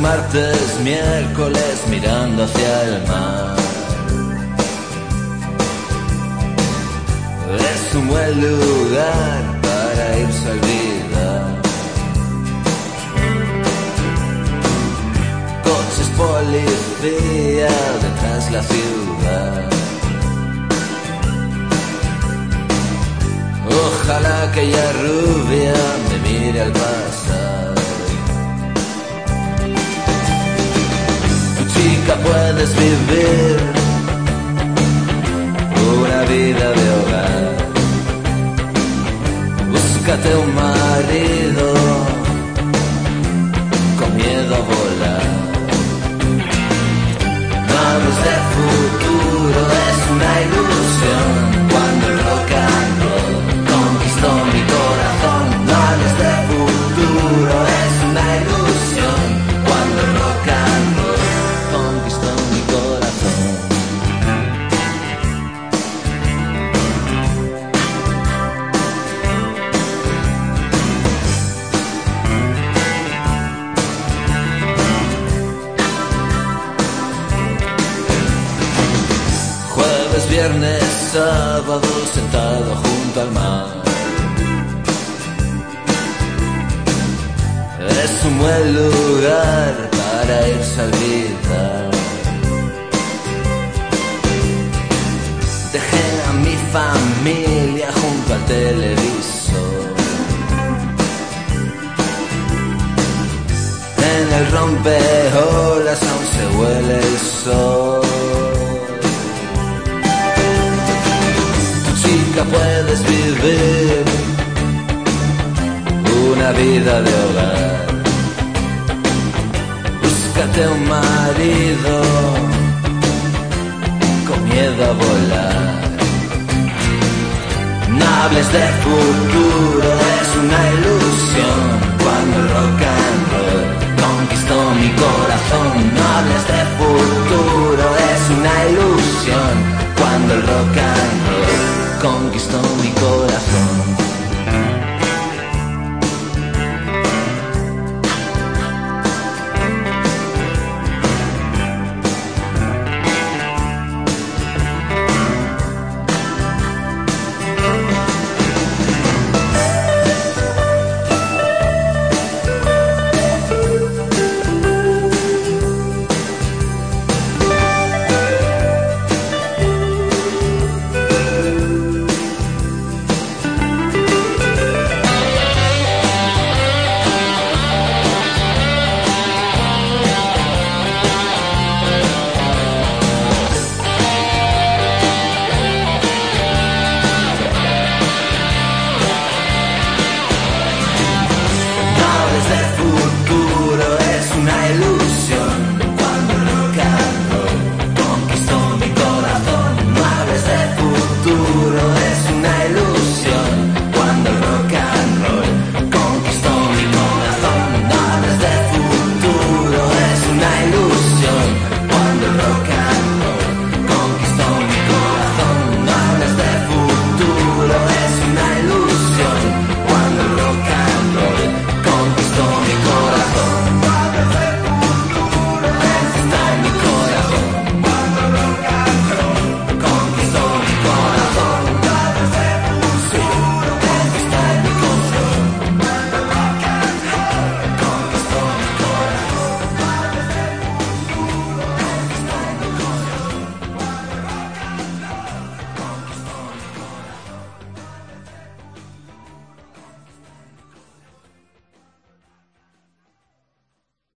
martes, miércoles mirando hacia el mar. Es un buen lugar para irse a olvidar. Coches policía detrás la ciudad. Ojalá aquella rubia me mire al pasar. Chica puedes vivir una vida de hogar. Búscate un marido viernes, sábado, sentado junto al mar. Es un buen lugar para irse a olvidar. Dejé a mi familia junto al televisor. En el rompeolas aún se huele el sol. nunca puedes vivir una vida de hogar. Búscate un marido con miedo a volar. No hables de futuro, es una ilusión. Cuando el rock and roll conquistó mi corazón, no hables de futuro, es una ilusión. Cuando el rock and roll conquistó mi corazón.